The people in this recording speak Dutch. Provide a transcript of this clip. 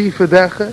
zeven dagen